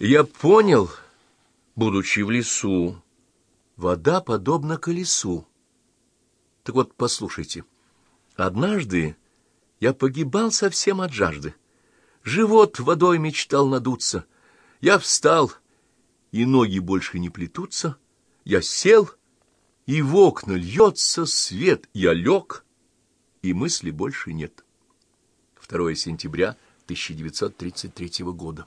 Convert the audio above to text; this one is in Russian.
Я понял, будучи в лесу, вода подобна колесу. Так вот, послушайте, однажды я погибал совсем от жажды. Живот водой мечтал надуться. Я встал, и ноги больше не плетутся. Я сел, и в окна льется свет. Я лег, и мысли больше нет. 2 сентября 1933 года.